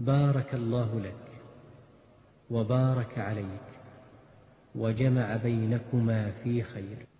بارك الله لك وبارك عليك وجمع بينكما في خير.